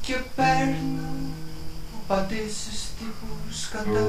και παίρνω απαντήσεις τύπου σκατά